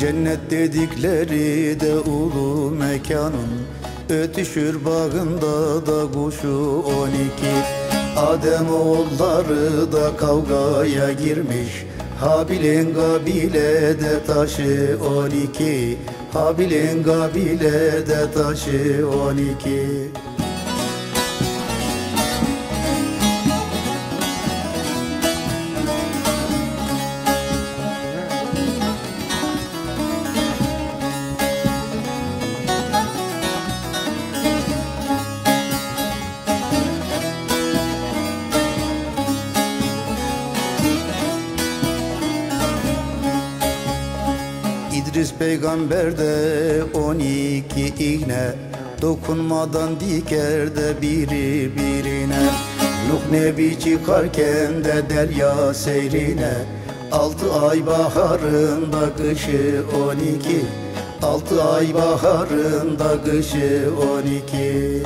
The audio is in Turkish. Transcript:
Cennet dedikleri de ulu mekanın Ötüşür bağında da kuşu on iki. Adem oğulları da kavgaya girmiş Habil'in Gabil'e de taşı on iki. Habil'in Gabil'e de taşı on iki İdris peygamber de on iki iğne Dokunmadan diker de biri birine. Nuh Nebi çıkarken de derya seyrine Altı ay baharında kışı on iki. Altı ay baharında kışı on iki